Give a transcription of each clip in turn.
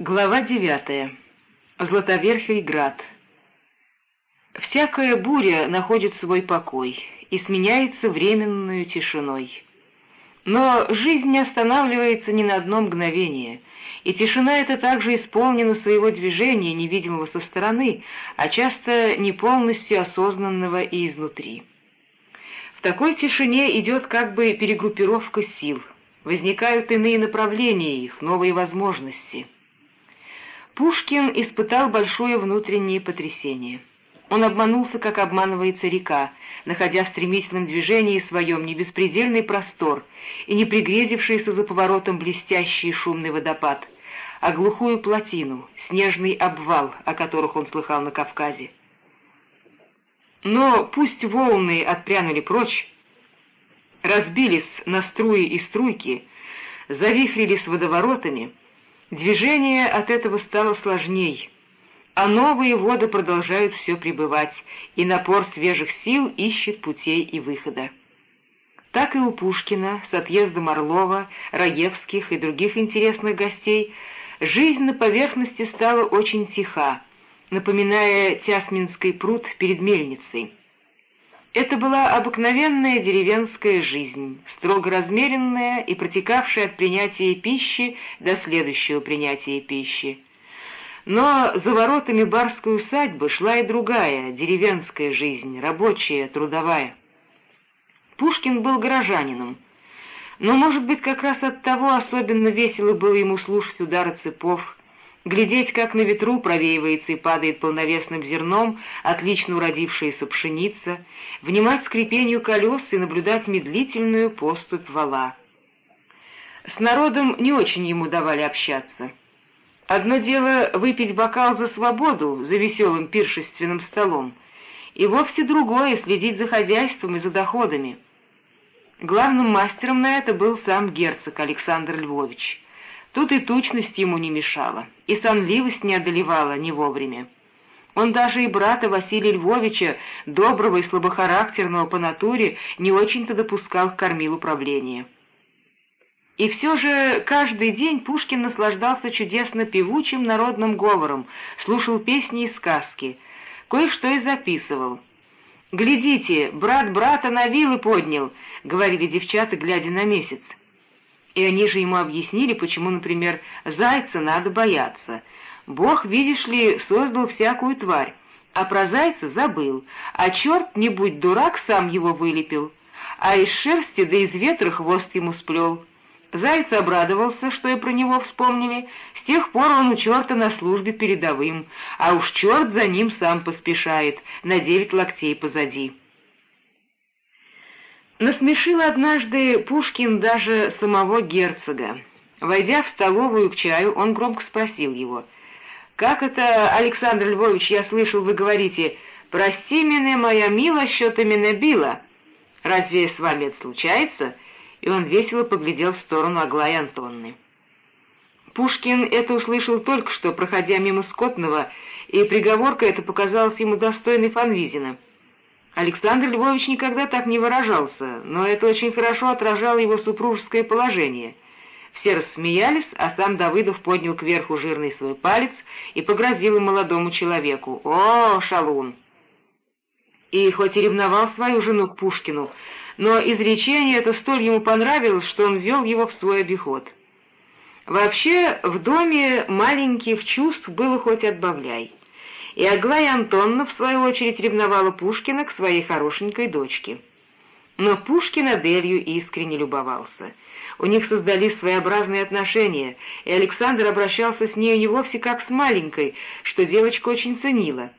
Глава девятая. Златоверхий град. Всякая буря находит свой покой и сменяется временную тишиной. Но жизнь не останавливается ни на одно мгновение, и тишина эта также исполнена своего движения, невидимого со стороны, а часто не полностью осознанного и изнутри. В такой тишине идет как бы перегруппировка сил, возникают иные направления их, новые возможности — Пушкин испытал большое внутреннее потрясение. Он обманулся, как обманывается река, находя в стремительном движении своем не беспредельный простор и не пригрезившийся за поворотом блестящий шумный водопад, а глухую плотину, снежный обвал, о которых он слыхал на Кавказе. Но пусть волны отпрянули прочь, разбились на струи и струйки, завихрились водоворотами — Движение от этого стало сложней, а новые воды продолжают все пребывать, и напор свежих сил ищет путей и выхода. Так и у Пушкина с отъездом Орлова, Раевских и других интересных гостей жизнь на поверхности стала очень тиха, напоминая Тясминский пруд перед мельницей. Это была обыкновенная деревенская жизнь, строго размеренная и протекавшая от принятия пищи до следующего принятия пищи. Но за воротами барской усадьбы шла и другая, деревенская жизнь, рабочая, трудовая. Пушкин был горожанином, но, может быть, как раз от того особенно весело было ему слушать удары цепов, глядеть, как на ветру провеивается и падает полновесным зерном отлично уродившаяся пшеница, внимать скрипению колес и наблюдать медлительную поступь вала. С народом не очень ему давали общаться. Одно дело выпить бокал за свободу, за веселым пиршественным столом, и вовсе другое — следить за хозяйством и за доходами. Главным мастером на это был сам герцог Александр Львович — Тут и тучность ему не мешала, и сонливость не одолевала не вовремя. Он даже и брата Василия Львовича, доброго и слабохарактерного по натуре, не очень-то допускал к кормилу правления. И все же каждый день Пушкин наслаждался чудесно певучим народным говором, слушал песни и сказки, кое-что и записывал. «Глядите, брат брата на вилы поднял», — говорили девчата, глядя на месяц. И они же ему объяснили, почему, например, зайца надо бояться. Бог, видишь ли, создал всякую тварь, а про зайца забыл, а черт, не будь дурак, сам его вылепил, а из шерсти да из ветра хвост ему сплел. Заяц обрадовался, что и про него вспомнили, с тех пор он у черта на службе передовым, а уж черт за ним сам поспешает, на девять локтей позади. Насмешил однажды Пушкин даже самого герцога. Войдя в столовую к чаю, он громко спросил его, «Как это, Александр Львович, я слышал, вы говорите, «Прости меня, моя мила, что меня била»? Разве с вами это случается?» И он весело поглядел в сторону Аглаи Антонны. Пушкин это услышал только что, проходя мимо Скотного, и приговорка эта показалась ему достойной Фанвизина. Александр Львович никогда так не выражался, но это очень хорошо отражало его супружеское положение. Все рассмеялись, а сам Давыдов поднял кверху жирный свой палец и погрозил молодому человеку. «О, шалун!» И хоть и ревновал свою жену к Пушкину, но изречение это столь ему понравилось, что он ввел его в свой обиход. Вообще, в доме маленьких чувств было хоть отбавляй и Аглая Антонна, в свою очередь, ревновала Пушкина к своей хорошенькой дочке. Но Пушкин Аделью искренне любовался. У них создались своеобразные отношения, и Александр обращался с ней не вовсе как с маленькой, что девочка очень ценила.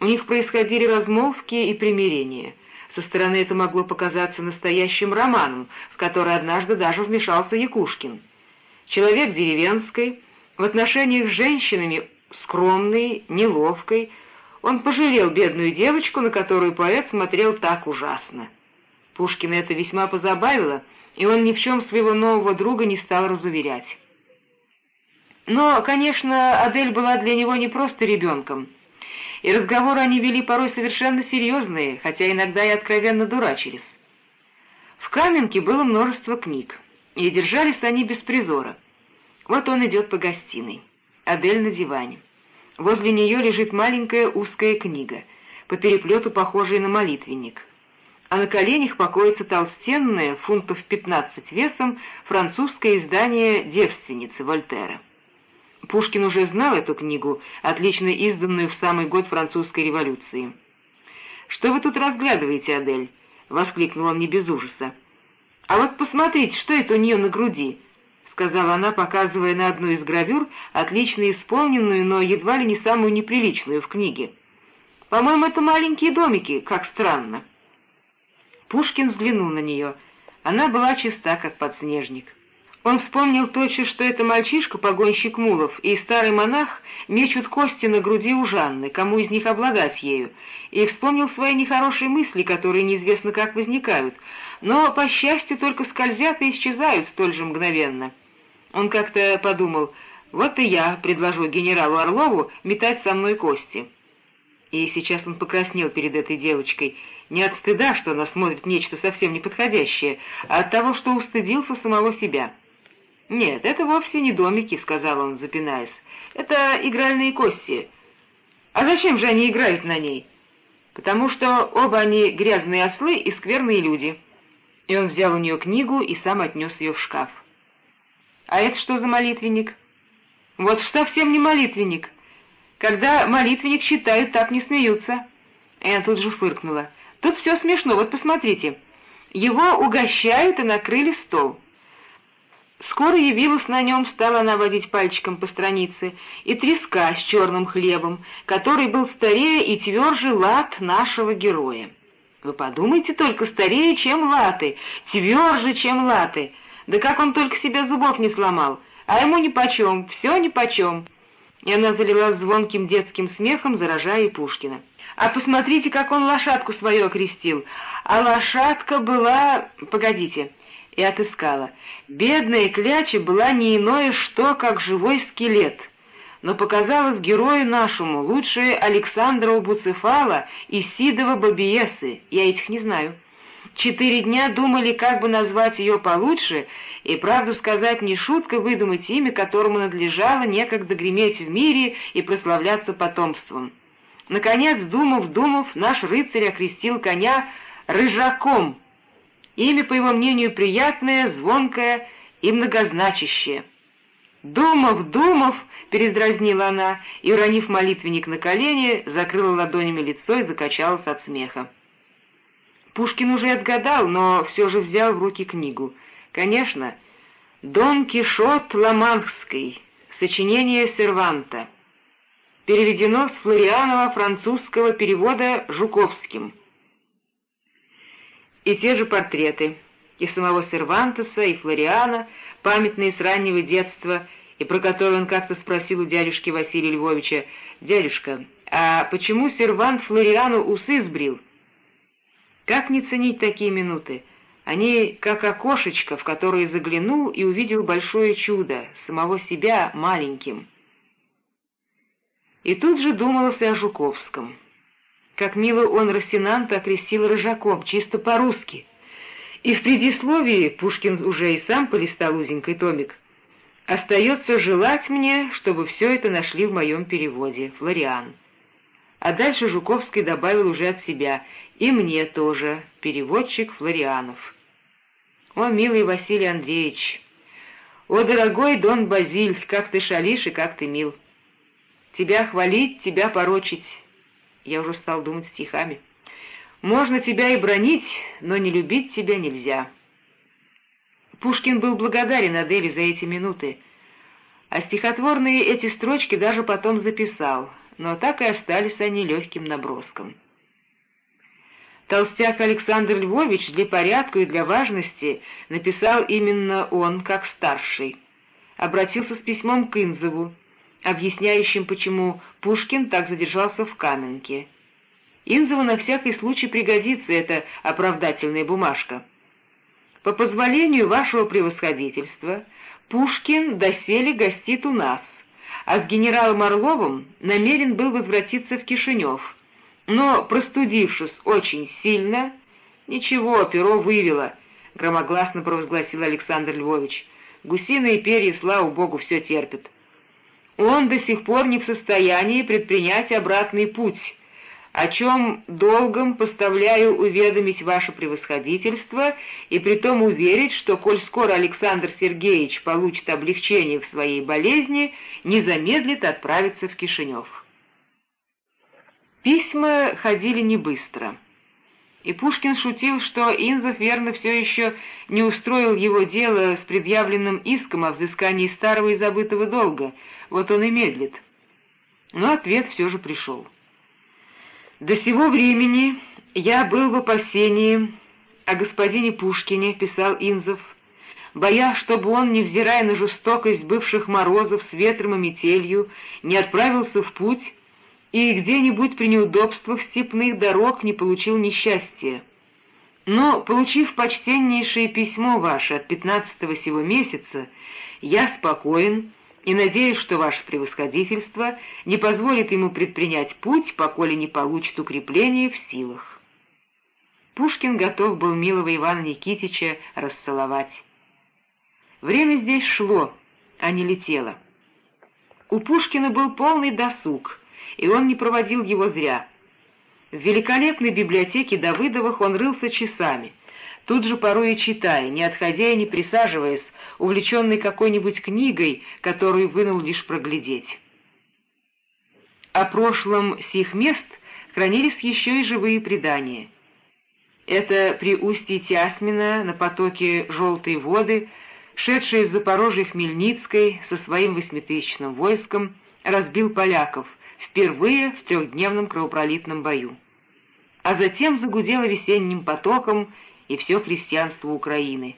У них происходили размолвки и примирения. Со стороны это могло показаться настоящим романом, в который однажды даже вмешался Якушкин. Человек деревенской, в отношениях с женщинами скромной, неловкой, он пожалел бедную девочку, на которую поэт смотрел так ужасно. Пушкина это весьма позабавило, и он ни в чем своего нового друга не стал разуверять. Но, конечно, Адель была для него не просто ребенком, и разговоры они вели порой совершенно серьезные, хотя иногда и откровенно дурачились. В Каменке было множество книг, и держались они без призора. Вот он идет по гостиной. Адель на диване. Возле нее лежит маленькая узкая книга, по переплету похожая на молитвенник. А на коленях покоится толстенное, фунтов 15 весом, французское издание «Девственницы» Вольтера. Пушкин уже знал эту книгу, отлично изданную в самый год французской революции. «Что вы тут разглядываете, Адель?» — воскликнул он не без ужаса. «А вот посмотрите, что это у нее на груди?» — сказала она, показывая на одну из гравюр, отлично исполненную, но едва ли не самую неприличную в книге. «По-моему, это маленькие домики, как странно». Пушкин взглянул на нее. Она была чиста, как подснежник. Он вспомнил тотчас, что это мальчишка, погонщик мулов, и старый монах мечут кости на груди у Жанны, кому из них обладать ею, и вспомнил свои нехорошие мысли, которые неизвестно как возникают, но, по счастью, только скользят и исчезают столь же мгновенно. Он как-то подумал, вот и я предложу генералу Орлову метать со мной кости. И сейчас он покраснел перед этой девочкой, не от стыда, что она смотрит нечто совсем неподходящее, а от того, что устыдился самого себя. «Нет, это вовсе не домики», — сказал он, запинаясь. «Это игральные кости. А зачем же они играют на ней?» «Потому что оба они грязные ослы и скверные люди». И он взял у нее книгу и сам отнес ее в шкаф. «А это что за молитвенник?» «Вот совсем не молитвенник. Когда молитвенник читают, так не смеются». Она тут же фыркнула. «Тут все смешно, вот посмотрите. Его угощают и накрыли стол». Скоро явилась на нем, стала она водить пальчиком по странице, и треска с черным хлебом, который был старее и тверже лад нашего героя. Вы подумайте только, старее, чем латы, тверже, чем латы. Да как он только себе зубов не сломал, а ему нипочем, все нипочем. И она залилась звонким детским смехом, заражая Пушкина. А посмотрите, как он лошадку свою окрестил. А лошадка была... Погодите и отыскала. Бедная кляча была не иное что, как живой скелет, но показалось герою нашему лучше Александрова Буцефала и Сидова Бабиесы, я этих не знаю. Четыре дня думали, как бы назвать ее получше, и, правду сказать, не шутка выдумать имя, которому надлежало некогда греметь в мире и прославляться потомством. Наконец, думав, думав, наш рыцарь окрестил коня Рыжаком, Имя, по его мнению, приятное, звонкое и многозначащее. «Думав, думав!» — передразнила она и, уронив молитвенник на колени, закрыла ладонями лицо и закачалась от смеха. Пушкин уже отгадал, но все же взял в руки книгу. Конечно, «Дон Кишот Ламанхский», сочинение Серванта. Переведено с флорианова французского перевода Жуковским. И те же портреты, и самого Сервантеса, и Флориана, памятные с раннего детства, и про которые он как-то спросил у дядюшки Василия Львовича, «Дядюшка, а почему Сервант Флориану усы сбрил?» Как не ценить такие минуты? Они как окошечко, в которое заглянул и увидел большое чудо, самого себя маленьким. И тут же думалось о Жуковском. Как мило он Росинанта окрестил рыжаком, чисто по-русски. И в предисловии Пушкин уже и сам полистал узенький томик. «Остается желать мне, чтобы все это нашли в моем переводе. Флориан». А дальше Жуковский добавил уже от себя «И мне тоже, переводчик Флорианов». «О, милый Василий Андреевич! О, дорогой Дон Базиль, как ты шалишь и как ты мил! Тебя хвалить, тебя порочить, я уже стал думать стихами. «Можно тебя и бронить, но не любить тебя нельзя». Пушкин был благодарен Аделе за эти минуты, а стихотворные эти строчки даже потом записал, но так и остались они легким наброском. Толстяк Александр Львович для порядка и для важности написал именно он, как старший. Обратился с письмом к Инзову, объясняющим, почему Пушкин так задержался в Каменке. Инзову на всякий случай пригодится эта оправдательная бумажка. По позволению вашего превосходительства, Пушкин доселе гостит у нас, а с генералом Орловым намерен был возвратиться в Кишинев, но, простудившись очень сильно, ничего, перо вывело, — громогласно провозгласил Александр Львович. Гусиные перья, слава богу, все терпят. он до сих пор не в состоянии предпринять обратный путь, о чем долгом поставляю уведомить ваше превосходительство и притом уверить, что, коль скоро Александр Сергеевич получит облегчение в своей болезни, не замедлит отправиться в Кишинев. Письма ходили не быстро, и Пушкин шутил, что Инзов верно все еще не устроил его дело с предъявленным иском о взыскании старого и забытого долга, вот он и медлит. Но ответ все же пришел. До сего времени я был в опасении о господине Пушкине, писал Инзов, боясь, чтобы он, невзирая на жестокость бывших морозов с ветром и метелью, не отправился в путь и где-нибудь при неудобствах степных дорог не получил несчастья. Но, получив почтеннейшее письмо ваше от пятнадцатого сего месяца, я спокоен и надеюсь, что ваше превосходительство не позволит ему предпринять путь, поколе не получит укрепление в силах. Пушкин готов был милого Ивана Никитича расцеловать. Время здесь шло, а не летело. У Пушкина был полный досуг, и он не проводил его зря. В великолепной библиотеке Давыдовых он рылся часами, тут же порой и читая, не отходя и не присаживаясь, увлеченный какой-нибудь книгой, которую вынул лишь проглядеть. О прошлом сих мест хранились еще и живые предания. Это при устье Тясмина на потоке «Желтой воды», шедший из Запорожья Хмельницкой со своим восьмитысячным войском, разбил поляков, впервые в трехдневном кровопролитном бою. А затем загудело весенним потоком и все христианство Украины.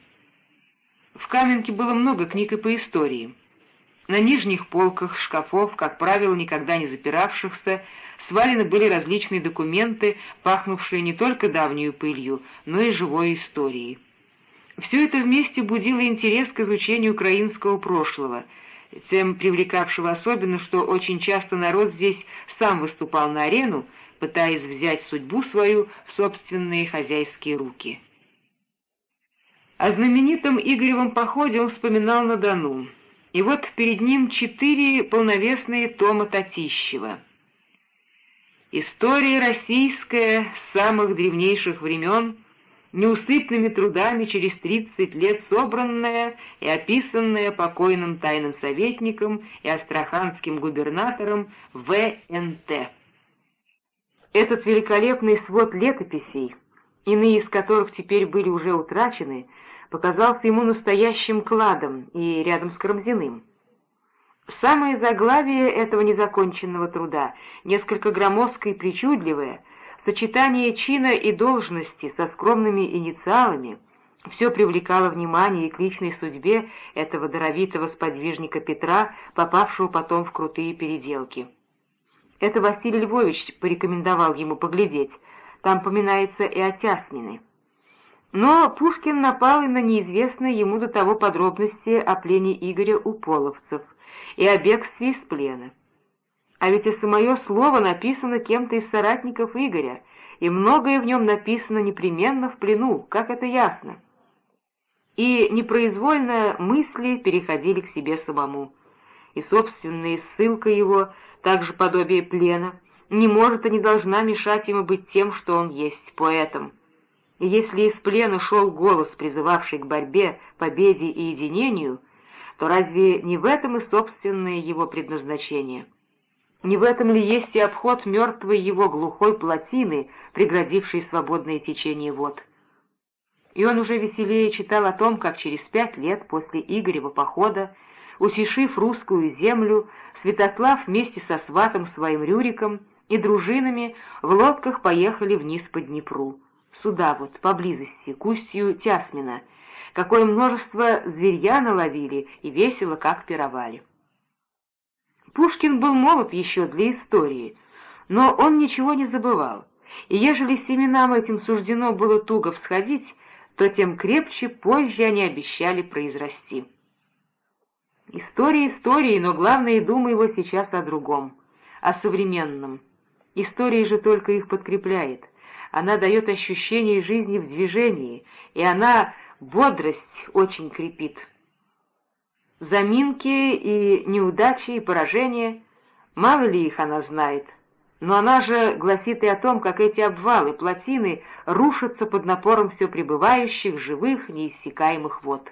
В Каменке было много книг и по истории. На нижних полках шкафов, как правило, никогда не запиравшихся, свалены были различные документы, пахнувшие не только давнюю пылью, но и живой историей. Все это вместе будило интерес к изучению украинского прошлого, тем привлекавшего особенно, что очень часто народ здесь сам выступал на арену, пытаясь взять судьбу свою в собственные хозяйские руки. О знаменитом Игоревом походе он вспоминал на Дону. И вот перед ним четыре полновесные тома Татищева. История российская с самых древнейших времен, неусыпными трудами через тридцать лет собранная и описанная покойным тайным советником и астраханским губернатором В.Н.Т. Этот великолепный свод летописей, иные из которых теперь были уже утрачены, показался ему настоящим кладом и рядом с Карамзиным. Самое заглавие этого незаконченного труда, несколько громоздкое и причудливое, сочетание чина и должности со скромными инициалами, все привлекало внимание и к личной судьбе этого даровитого сподвижника Петра, попавшего потом в крутые переделки. Это Василий Львович порекомендовал ему поглядеть, там поминается и о Тясмине. Но Пушкин напал и на неизвестные ему до того подробности о плене Игоря у половцев и о бегстве из плена. А ведь и самое слово написано кем-то из соратников Игоря, и многое в нем написано непременно в плену, как это ясно. И непроизвольно мысли переходили к себе самому, и собственная ссылка его, также подобие плена, не может и не должна мешать ему быть тем, что он есть, поэтом — если из плена шел голос, призывавший к борьбе, победе и единению, то разве не в этом и собственное его предназначение? Не в этом ли есть и обход мертвой его глухой плотины, преградившей свободное течение вод? И он уже веселее читал о том, как через пять лет после Игорева похода, усишив русскую землю, Святослав вместе со сватом своим Рюриком и дружинами в лодках поехали вниз по Днепру сюда вот, поблизости, к устью Тясмина, какое множество зверья наловили и весело как пировали. Пушкин был молод еще для истории, но он ничего не забывал, и ежели семенам этим суждено было туго всходить, то тем крепче позже они обещали произрасти. История истории, но главное, дума его сейчас о другом, о современном. История же только их подкрепляет — она дает ощущение жизни в движении, и она бодрость очень крепит. Заминки и неудачи и поражения, мало ли их она знает, но она же гласит и о том, как эти обвалы, плотины рушатся под напором все пребывающих, живых, неиссякаемых вод.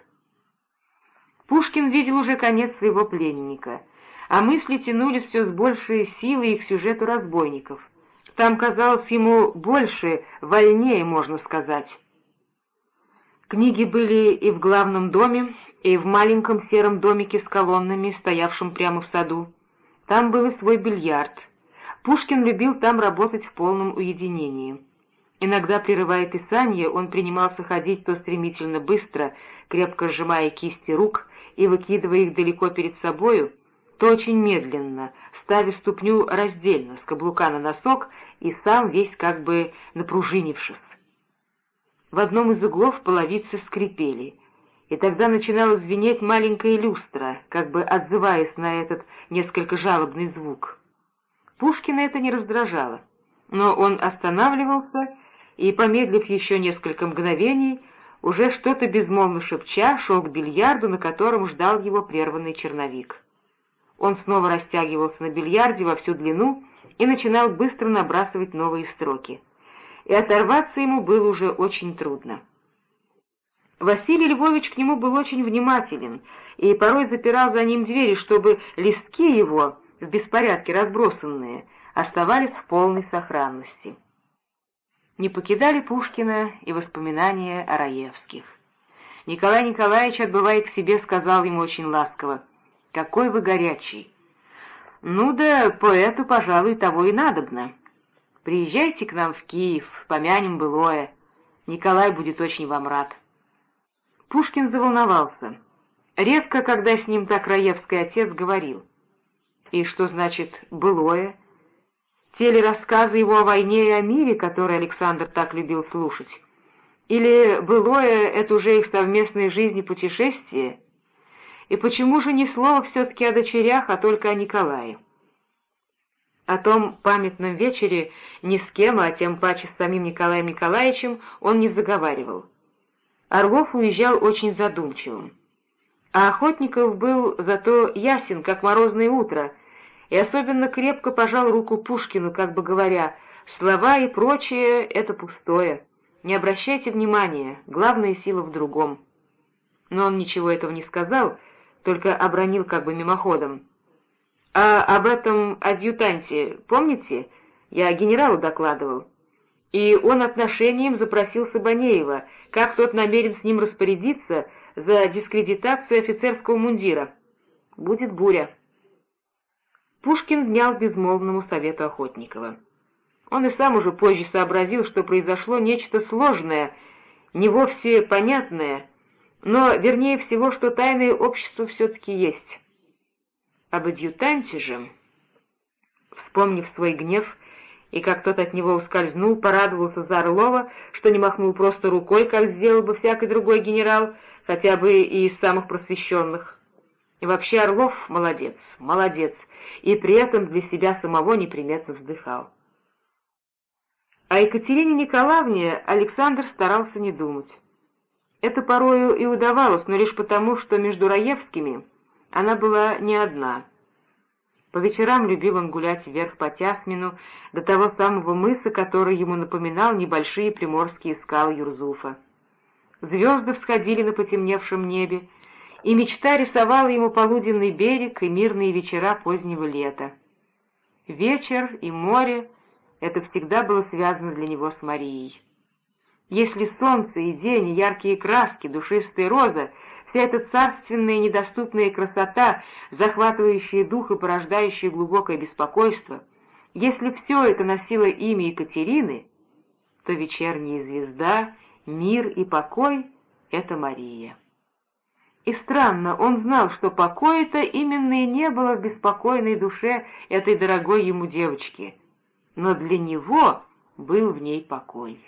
Пушкин видел уже конец своего пленника, а мысли тянулись все с большей силой к сюжету разбойников. Там казалось ему больше, вольнее, можно сказать. Книги были и в главном доме, и в маленьком сером домике с колоннами, стоявшем прямо в саду. Там был и свой бильярд. Пушкин любил там работать в полном уединении. Иногда, прерывая писание, он принимался ходить то стремительно быстро, крепко сжимая кисти рук и выкидывая их далеко перед собою, то очень медленно, ставя ступню раздельно, с каблука на носок и сам весь как бы напружинившись. В одном из углов половицы скрипели, и тогда начинала звенеть маленькая люстра, как бы отзываясь на этот несколько жалобный звук. Пушкина это не раздражало, но он останавливался и, помедлив еще несколько мгновений, уже что-то безмолвно шепча, шел к бильярду, на котором ждал его прерванный черновик. Он снова растягивался на бильярде во всю длину и начинал быстро набрасывать новые строки и оторваться ему было уже очень трудно. Василий Львович к нему был очень внимателен и порой запирал за ним двери, чтобы листки его, в беспорядке разбросанные, оставались в полной сохранности. Не покидали Пушкина и воспоминания о Раевских. Николай Николаевич, отбывая к себе, сказал ему очень ласково, «Какой вы горячий!» «Ну да, поэту, пожалуй, того и надобно. Приезжайте к нам в Киев, помянем былое. Николай будет очень вам рад». Пушкин заволновался. Редко, когда с ним так Раевский отец говорил. И что значит «былое»? Те ли рассказы его о войне и о мире, которые Александр так любил слушать? Или былое — это уже их совместные жизни путешествия? И почему же ни слова все-таки о дочерях, а только о Николае? О том памятном вечере ни с кем, а тем паче с самим Николаем Николаевичем, он не заговаривал. Орлов уезжал очень задумчивым. А Охотников был зато ясен, как морозное утро, и особенно крепко пожал руку Пушкину, как бы говоря, «Слова и прочее — это пустое. Не обращайте внимания, главная сила в другом». Но он ничего этого не сказал, только обронил как бы мимоходом. А об этом адъютанте, помните? Я генералу докладывал. И он отношением запросил Сабанеева, как тот намерен с ним распорядиться за дискредитацию офицерского мундира. Будет буря. Пушкин внял безмолвному совету Охотникова. Он и сам уже позже сообразил, что произошло нечто сложное, не вовсе понятное, но, вернее всего, что тайное общество все-таки есть. Об адъютанте же, вспомнив свой гнев и как тот от него ускользнул, порадовался за Орлова, что не махнул просто рукой, как сделал бы всякий другой генерал, хотя бы и из самых просвещенных. И вообще Орлов молодец, молодец, и при этом для себя самого неприметно вздыхал. О Екатерине Николаевне Александр старался не думать. Это порою и удавалось, но лишь потому, что между Раевскими она была не одна. По вечерам любил он гулять вверх по Тясмину, до того самого мыса, который ему напоминал небольшие приморские скалы Юрзуфа. Звезды всходили на потемневшем небе, и мечта рисовала ему полуденный берег и мирные вечера позднего лета. Вечер и море — это всегда было связано для него с Марией. Если солнце и день, яркие краски, душистая роза — Вся эта царственная и недоступная красота, захватывающая дух и порождающая глубокое беспокойство, если все это носило имя Екатерины, то вечерняя звезда, мир и покой — это Мария. И странно, он знал, что покоя-то именно и не было в беспокойной душе этой дорогой ему девочки, но для него был в ней покой.